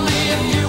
only if you